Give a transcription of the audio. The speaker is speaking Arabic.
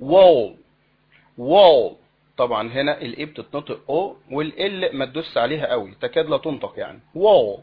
wall wall طبعا هنا الاي بتتنطق أو والال ما تدوس عليها قوي. تكاد لا تنطق يعني. wall